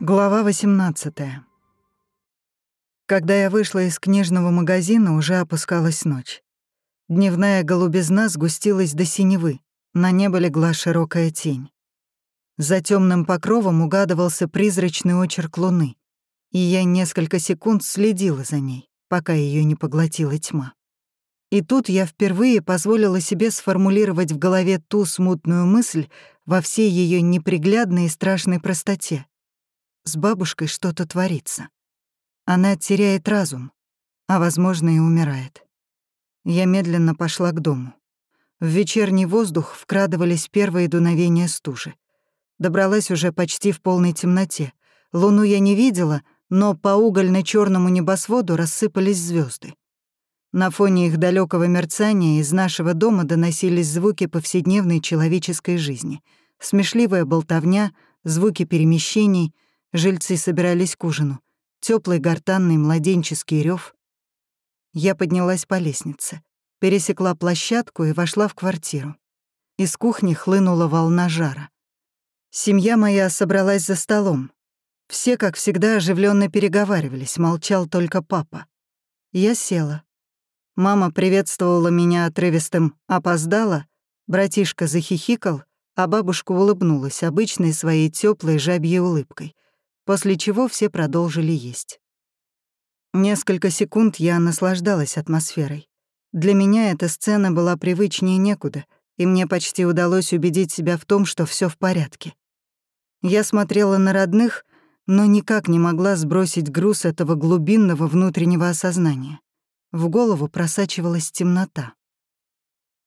Глава 18 Когда я вышла из книжного магазина, уже опускалась ночь. Дневная голубизна сгустилась до синевы, на небо легла широкая тень. За темным покровом угадывался призрачный очерк луны, и я несколько секунд следила за ней, пока ее не поглотила тьма. И тут я впервые позволила себе сформулировать в голове ту смутную мысль во всей ее неприглядной и страшной простоте. С бабушкой что-то творится. Она теряет разум, а, возможно, и умирает. Я медленно пошла к дому. В вечерний воздух вкрадывались первые дуновения стужи. Добралась уже почти в полной темноте. Луну я не видела, но по угольно черному небосводу рассыпались звезды. На фоне их далекого мерцания из нашего дома доносились звуки повседневной человеческой жизни. Смешливая болтовня, звуки перемещений, жильцы собирались к ужину, теплый гортанный младенческий рев. Я поднялась по лестнице, пересекла площадку и вошла в квартиру. Из кухни хлынула волна жара. Семья моя собралась за столом. Все, как всегда, оживленно переговаривались, молчал только папа. Я села. Мама приветствовала меня отрывистым «опоздала», братишка захихикал, а бабушка улыбнулась обычной своей теплой жабьей улыбкой, после чего все продолжили есть. Несколько секунд я наслаждалась атмосферой. Для меня эта сцена была привычнее некуда, и мне почти удалось убедить себя в том, что все в порядке. Я смотрела на родных, но никак не могла сбросить груз этого глубинного внутреннего осознания. В голову просачивалась темнота.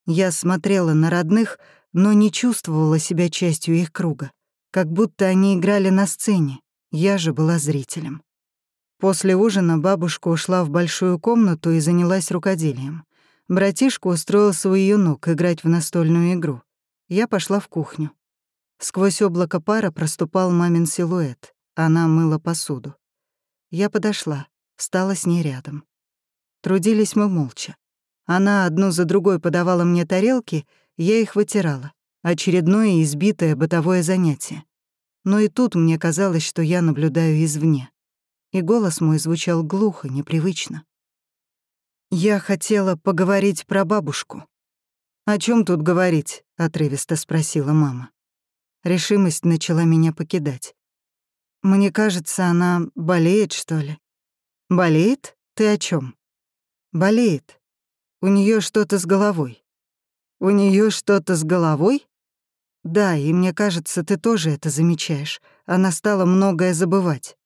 Я смотрела на родных, но не чувствовала себя частью их круга, как будто они играли на сцене, я же была зрителем. После ужина бабушка ушла в большую комнату и занялась рукоделием. Братишка устроился у ее ног играть в настольную игру. Я пошла в кухню. Сквозь облако пара проступал мамин силуэт. Она мыла посуду. Я подошла, встала с ней рядом. Трудились мы молча. Она одну за другой подавала мне тарелки, я их вытирала. Очередное избитое бытовое занятие. Но и тут мне казалось, что я наблюдаю извне. И голос мой звучал глухо, непривычно. Я хотела поговорить про бабушку. «О чем тут говорить?» — отрывисто спросила мама. Решимость начала меня покидать. Мне кажется, она болеет, что ли. Болеет? Ты о чем? Болеет. У нее что-то с головой. У нее что-то с головой? Да, и мне кажется, ты тоже это замечаешь. Она стала многое забывать.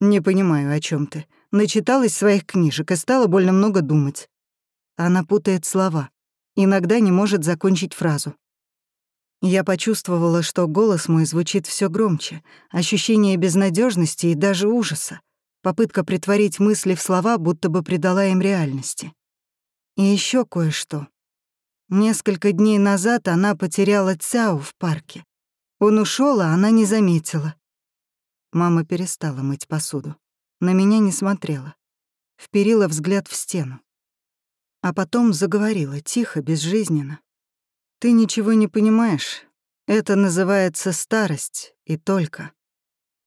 Не понимаю, о чем ты. Начиталась своих книжек и стала больно много думать. Она путает слова. Иногда не может закончить фразу. Я почувствовала, что голос мой звучит все громче, ощущение безнадежности и даже ужаса, попытка притворить мысли в слова, будто бы придала им реальности. И еще кое-что. Несколько дней назад она потеряла Цяо в парке. Он ушел, а она не заметила. Мама перестала мыть посуду. На меня не смотрела. Вперила взгляд в стену. А потом заговорила, тихо, безжизненно. Ты ничего не понимаешь. Это называется старость, и только.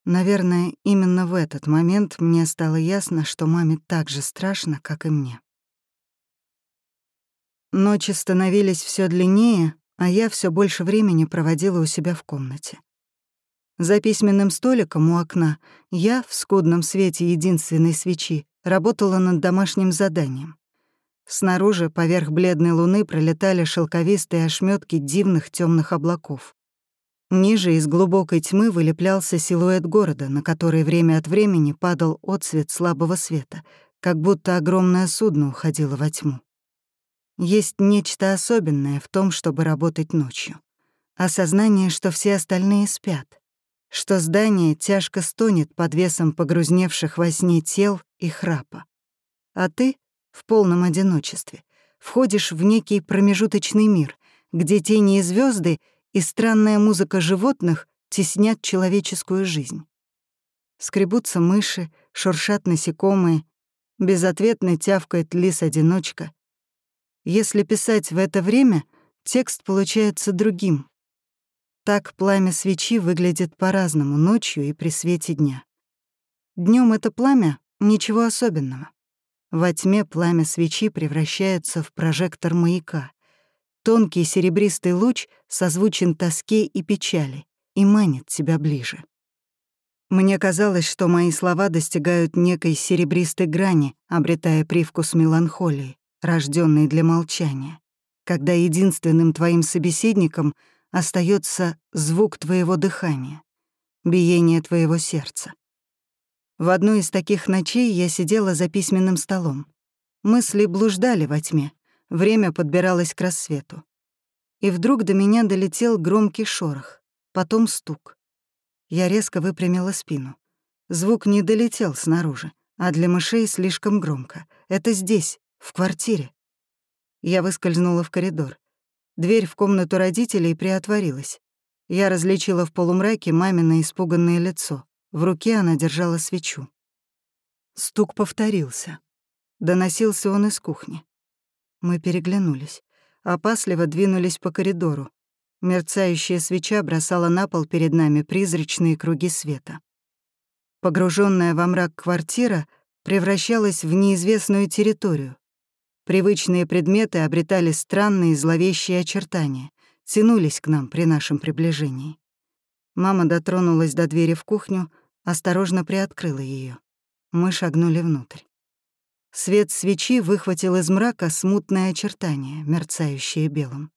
Наверное, именно в этот момент мне стало ясно, что маме так же страшно, как и мне. Ночи становились все длиннее, а я все больше времени проводила у себя в комнате. За письменным столиком у окна я, в скудном свете единственной свечи, работала над домашним заданием. Снаружи, поверх бледной луны, пролетали шелковистые ошметки дивных темных облаков. Ниже из глубокой тьмы вылеплялся силуэт города, на который время от времени падал отсвет слабого света, как будто огромное судно уходило во тьму. Есть нечто особенное в том, чтобы работать ночью. Осознание, что все остальные спят, что здание тяжко стонет под весом погрузневших во сне тел и храпа. А ты в полном одиночестве, входишь в некий промежуточный мир, где тени и звезды и странная музыка животных теснят человеческую жизнь. Скребутся мыши, шуршат насекомые, Безответно тявкает лис-одиночка. Если писать в это время, текст получается другим. Так пламя свечи выглядит по-разному ночью и при свете дня. Днем это пламя — ничего особенного. Во тьме пламя свечи превращается в прожектор маяка. Тонкий серебристый луч созвучен тоске и печали и манит тебя ближе. Мне казалось, что мои слова достигают некой серебристой грани, обретая привкус меланхолии, рожденной для молчания, когда единственным твоим собеседником остается звук твоего дыхания, биение твоего сердца. В одну из таких ночей я сидела за письменным столом. Мысли блуждали во тьме, время подбиралось к рассвету. И вдруг до меня долетел громкий шорох, потом стук. Я резко выпрямила спину. Звук не долетел снаружи, а для мышей слишком громко. Это здесь, в квартире. Я выскользнула в коридор. Дверь в комнату родителей приотворилась. Я различила в полумраке мамино испуганное лицо. В руке она держала свечу. Стук повторился. Доносился он из кухни. Мы переглянулись. Опасливо двинулись по коридору. Мерцающая свеча бросала на пол перед нами призрачные круги света. Погруженная во мрак квартира превращалась в неизвестную территорию. Привычные предметы обретали странные зловещие очертания, тянулись к нам при нашем приближении. Мама дотронулась до двери в кухню, осторожно приоткрыла ее. Мы шагнули внутрь. Свет свечи выхватил из мрака смутное очертание, мерцающее белым.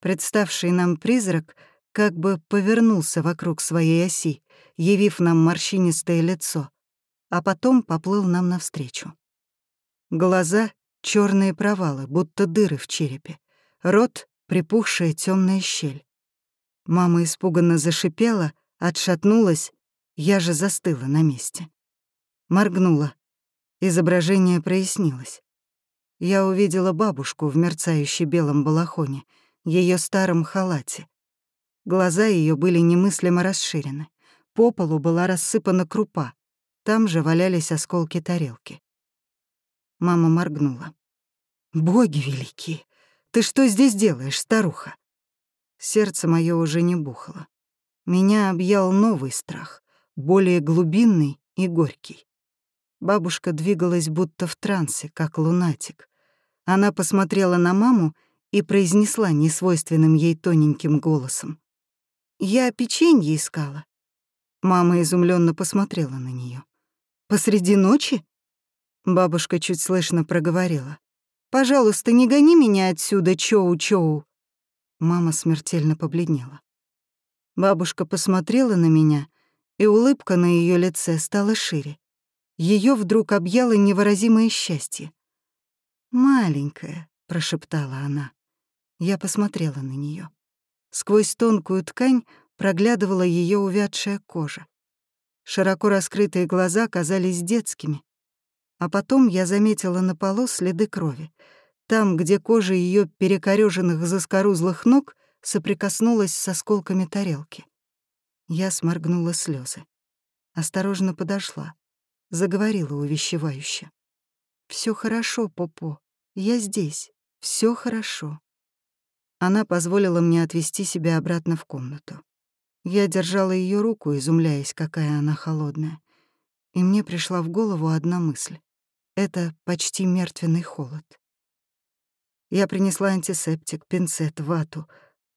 Представший нам призрак как бы повернулся вокруг своей оси, явив нам морщинистое лицо, а потом поплыл нам навстречу. Глаза — черные провалы, будто дыры в черепе, рот — припухшая темная щель. Мама испуганно зашипела, отшатнулась, я же застыла на месте. Моргнула. Изображение прояснилось. Я увидела бабушку в мерцающей белом балахоне — ее старом халате. Глаза ее были немыслимо расширены. По полу была рассыпана крупа. Там же валялись осколки тарелки. Мама моргнула. «Боги великие! Ты что здесь делаешь, старуха?» Сердце мое уже не бухало. Меня объял новый страх, более глубинный и горький. Бабушка двигалась будто в трансе, как лунатик. Она посмотрела на маму и произнесла несвойственным ей тоненьким голосом. «Я печенье искала». Мама изумленно посмотрела на нее. «Посреди ночи?» Бабушка чуть слышно проговорила. «Пожалуйста, не гони меня отсюда, Чоу-Чоу». Мама смертельно побледнела. Бабушка посмотрела на меня, и улыбка на ее лице стала шире. Ее вдруг объяло невыразимое счастье. «Маленькая», — прошептала она. Я посмотрела на нее. Сквозь тонкую ткань проглядывала ее увядшая кожа. Широко раскрытые глаза казались детскими. А потом я заметила на полу следы крови. Там, где кожа ее перекорёженных заскорузлых ног соприкоснулась с осколками тарелки. Я сморгнула слезы. Осторожно подошла. Заговорила увещевающе. Все хорошо, Попо. Я здесь. Все хорошо». Она позволила мне отвести себя обратно в комнату. Я держала ее руку, изумляясь, какая она холодная. И мне пришла в голову одна мысль. Это почти мертвенный холод. Я принесла антисептик, пинцет, вату.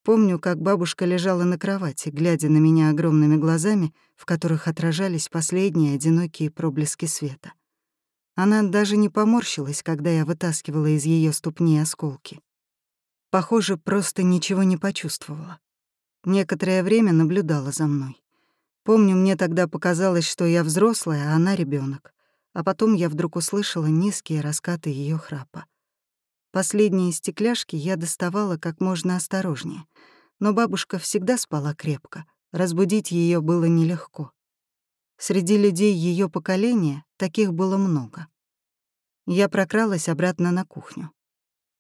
Помню, как бабушка лежала на кровати, глядя на меня огромными глазами, в которых отражались последние одинокие проблески света. Она даже не поморщилась, когда я вытаскивала из ее ступни осколки. Похоже, просто ничего не почувствовала. Некоторое время наблюдала за мной. Помню, мне тогда показалось, что я взрослая, а она ребенок. А потом я вдруг услышала низкие раскаты ее храпа. Последние стекляшки я доставала как можно осторожнее, но бабушка всегда спала крепко, разбудить ее было нелегко. Среди людей ее поколения таких было много. Я прокралась обратно на кухню.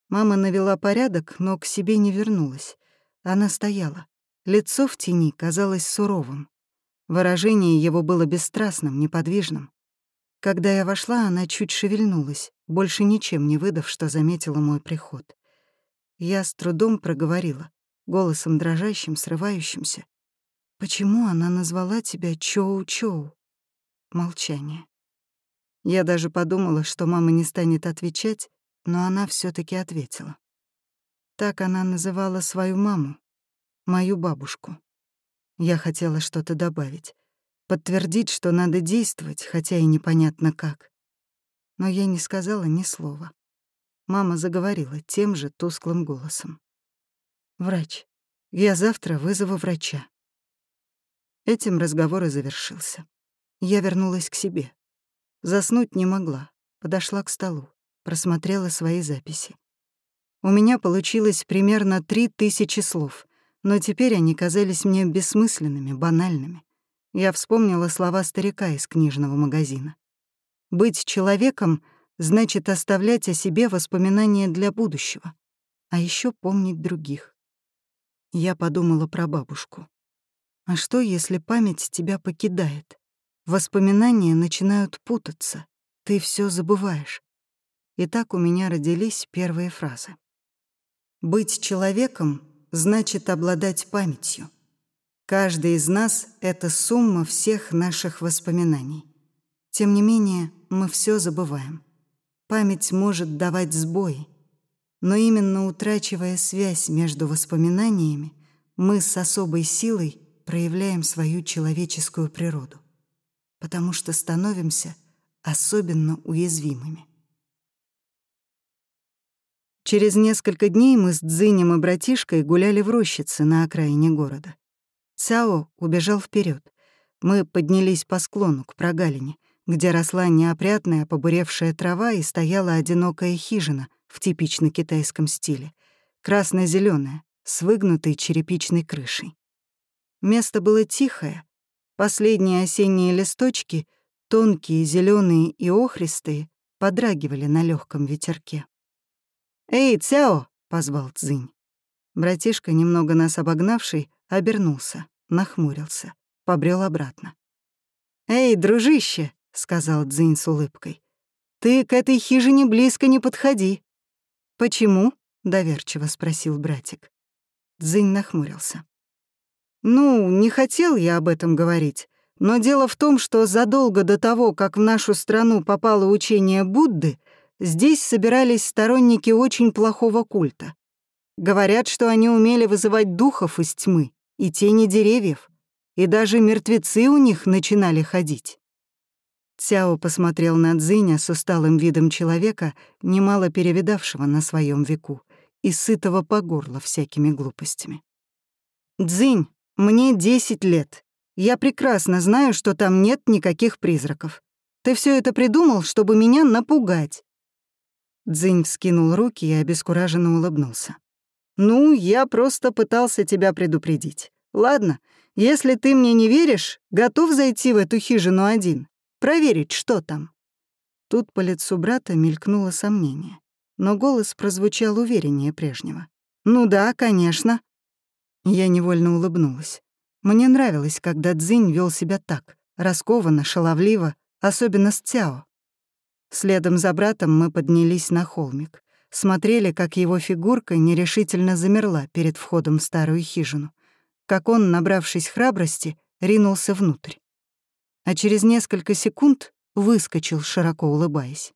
Мама навела порядок, но к себе не вернулась. Она стояла. Лицо в тени казалось суровым. Выражение его было бесстрастным, неподвижным. Когда я вошла, она чуть шевельнулась, больше ничем не выдав, что заметила мой приход. Я с трудом проговорила, голосом дрожащим, срывающимся. «Почему она назвала тебя Чоу-Чоу?» Молчание. Я даже подумала, что мама не станет отвечать, но она все таки ответила. Так она называла свою маму, мою бабушку. Я хотела что-то добавить, подтвердить, что надо действовать, хотя и непонятно как. Но я не сказала ни слова. Мама заговорила тем же тусклым голосом. «Врач. Я завтра вызову врача». Этим разговор и завершился. Я вернулась к себе. Заснуть не могла. Подошла к столу, просмотрела свои записи. У меня получилось примерно три тысячи слов, но теперь они казались мне бессмысленными, банальными. Я вспомнила слова старика из книжного магазина. «Быть человеком значит оставлять о себе воспоминания для будущего, а еще помнить других». Я подумала про бабушку. А что, если память тебя покидает? Воспоминания начинают путаться, ты все забываешь. И так у меня родились первые фразы. «Быть человеком значит обладать памятью». Каждый из нас — это сумма всех наших воспоминаний. Тем не менее, мы все забываем. Память может давать сбои. Но именно утрачивая связь между воспоминаниями, мы с особой силой проявляем свою человеческую природу, потому что становимся особенно уязвимыми. Через несколько дней мы с Дзинем и братишкой гуляли в рощице на окраине города. Цао убежал вперед. Мы поднялись по склону к прогалине, где росла неопрятная побуревшая трава и стояла одинокая хижина в типично китайском стиле, красно зеленая с выгнутой черепичной крышей. Место было тихое. Последние осенние листочки, тонкие, зеленые и охристые, подрагивали на легком ветерке. «Эй, Цяо!» — позвал Цзинь. Братишка, немного нас обогнавший, обернулся нахмурился, побрел обратно. «Эй, дружище!» — сказал Дзинь с улыбкой. «Ты к этой хижине близко не подходи». «Почему?» — доверчиво спросил братик. Дзинь нахмурился. «Ну, не хотел я об этом говорить, но дело в том, что задолго до того, как в нашу страну попало учение Будды, здесь собирались сторонники очень плохого культа. Говорят, что они умели вызывать духов из тьмы и тени деревьев, и даже мертвецы у них начинали ходить. Цяо посмотрел на Цзиня с усталым видом человека, немало перевидавшего на своем веку и сытого по горло всякими глупостями. «Дзинь, мне десять лет. Я прекрасно знаю, что там нет никаких призраков. Ты все это придумал, чтобы меня напугать». Дзинь вскинул руки и обескураженно улыбнулся. «Ну, я просто пытался тебя предупредить. Ладно, если ты мне не веришь, готов зайти в эту хижину один, проверить, что там». Тут по лицу брата мелькнуло сомнение, но голос прозвучал увереннее прежнего. «Ну да, конечно». Я невольно улыбнулась. Мне нравилось, когда Дзинь вел себя так, раскованно, шаловливо, особенно с Цяо. Следом за братом мы поднялись на холмик смотрели, как его фигурка нерешительно замерла перед входом в старую хижину, как он, набравшись храбрости, ринулся внутрь. А через несколько секунд выскочил, широко улыбаясь.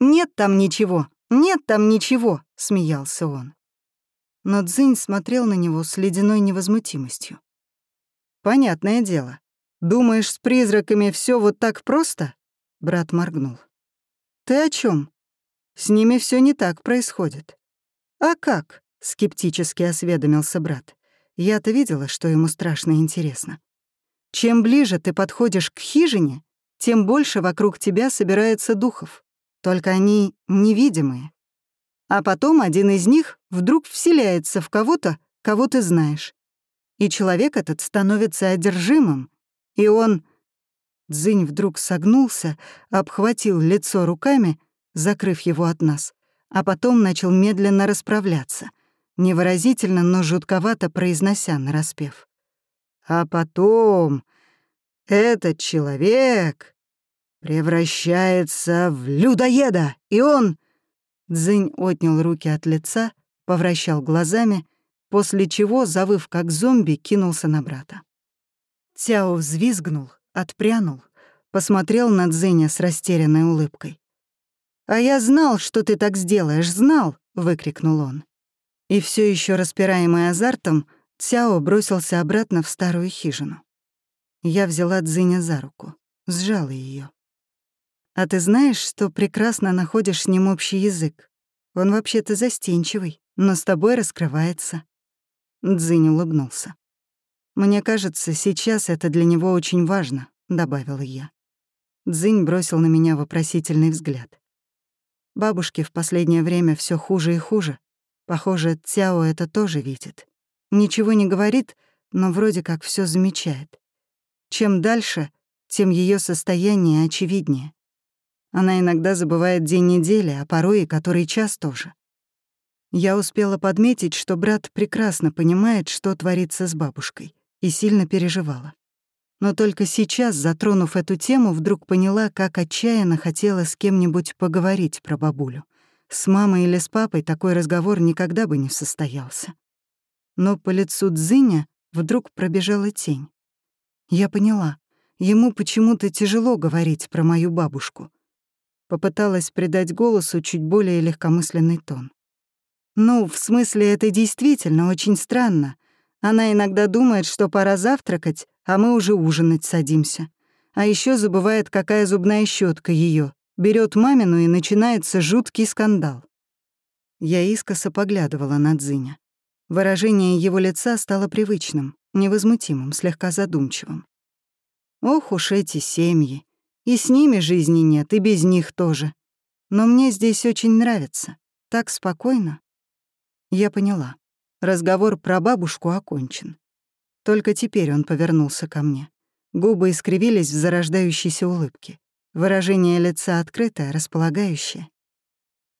«Нет там ничего! Нет там ничего!» — смеялся он. Но Цзинь смотрел на него с ледяной невозмутимостью. «Понятное дело. Думаешь, с призраками все вот так просто?» Брат моргнул. «Ты о чем? С ними все не так происходит. А как? скептически осведомился брат. Я-то видела, что ему страшно интересно. Чем ближе ты подходишь к хижине, тем больше вокруг тебя собирается духов. Только они невидимые. А потом один из них вдруг вселяется в кого-то, кого ты знаешь. И человек этот становится одержимым, и он... Дзынь вдруг согнулся, обхватил лицо руками закрыв его от нас, а потом начал медленно расправляться, невыразительно, но жутковато произнося нараспев. А потом этот человек превращается в людоеда, и он...» Дзынь отнял руки от лица, повращал глазами, после чего, завыв как зомби, кинулся на брата. Цяо взвизгнул, отпрянул, посмотрел на Дзыня с растерянной улыбкой. «А я знал, что ты так сделаешь, знал!» — выкрикнул он. И все еще распираемый азартом, Цяо бросился обратно в старую хижину. Я взяла Дзыня за руку, сжала ее. А ты знаешь, что прекрасно находишь с ним общий язык? Он вообще-то застенчивый, но с тобой раскрывается». Дзинь улыбнулся. «Мне кажется, сейчас это для него очень важно», — добавила я. Дзинь бросил на меня вопросительный взгляд. Бабушке в последнее время все хуже и хуже. Похоже, Цяо это тоже видит. Ничего не говорит, но вроде как все замечает. Чем дальше, тем ее состояние очевиднее. Она иногда забывает день недели, а порой и который час тоже. Я успела подметить, что брат прекрасно понимает, что творится с бабушкой, и сильно переживала. Но только сейчас, затронув эту тему, вдруг поняла, как отчаянно хотела с кем-нибудь поговорить про бабулю. С мамой или с папой такой разговор никогда бы не состоялся. Но по лицу Дзиня вдруг пробежала тень. Я поняла, ему почему-то тяжело говорить про мою бабушку. Попыталась придать голосу чуть более легкомысленный тон. «Ну, в смысле, это действительно очень странно. Она иногда думает, что пора завтракать, а мы уже ужинать садимся. А еще забывает, какая зубная щетка ее. Берет мамину, и начинается жуткий скандал». Я искоса поглядывала на Дзиня. Выражение его лица стало привычным, невозмутимым, слегка задумчивым. Ох уж эти семьи. И с ними жизни нет, и без них тоже. Но мне здесь очень нравится. Так спокойно. Я поняла. Разговор про бабушку окончен. Только теперь он повернулся ко мне. Губы искривились в зарождающейся улыбке. Выражение лица открытое, располагающее.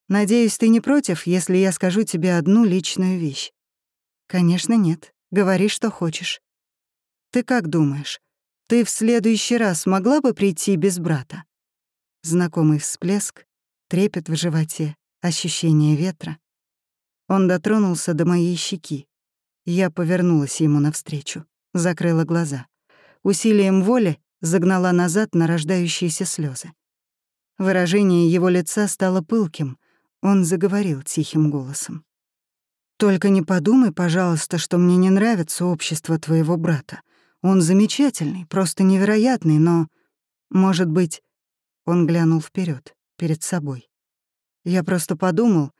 «Надеюсь, ты не против, если я скажу тебе одну личную вещь?» «Конечно, нет. Говори, что хочешь». «Ты как думаешь, ты в следующий раз могла бы прийти без брата? Знакомый всплеск, трепет в животе, ощущение ветра. Он дотронулся до моей щеки. Я повернулась ему навстречу, закрыла глаза. Усилием воли загнала назад нарождающиеся слезы. Выражение его лица стало пылким. Он заговорил тихим голосом. «Только не подумай, пожалуйста, что мне не нравится общество твоего брата. Он замечательный, просто невероятный, но, может быть, он глянул вперед, перед собой. Я просто подумал,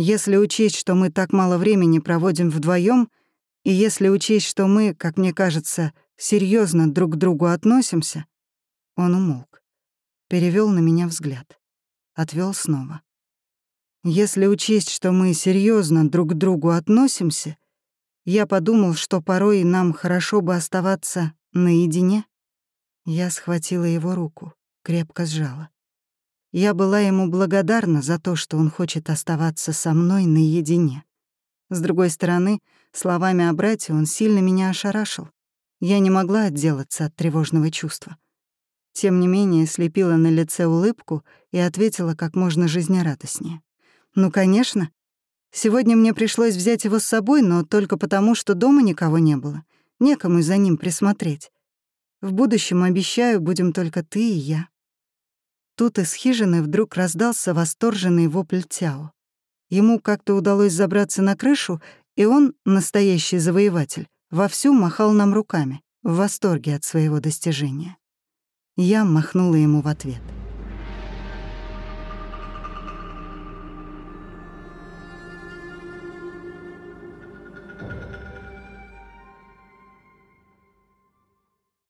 если учесть, что мы так мало времени проводим вдвоем, и если учесть, что мы, как мне кажется, серьезно друг к другу относимся, он умолк, перевел на меня взгляд, отвел снова. Если учесть, что мы серьезно друг к другу относимся, я подумал, что порой нам хорошо бы оставаться наедине. Я схватила его руку, крепко сжала. Я была ему благодарна за то, что он хочет оставаться со мной наедине. С другой стороны, словами о брате он сильно меня ошарашил. Я не могла отделаться от тревожного чувства. Тем не менее, слепила на лице улыбку и ответила как можно жизнерадостнее. «Ну, конечно, Сегодня мне пришлось взять его с собой, но только потому, что дома никого не было. Некому за ним присмотреть. В будущем, обещаю, будем только ты и я». Тут из хижины вдруг раздался восторженный вопль Тяо. Ему как-то удалось забраться на крышу, и он, настоящий завоеватель, вовсю махал нам руками, в восторге от своего достижения. Я махнула ему в ответ —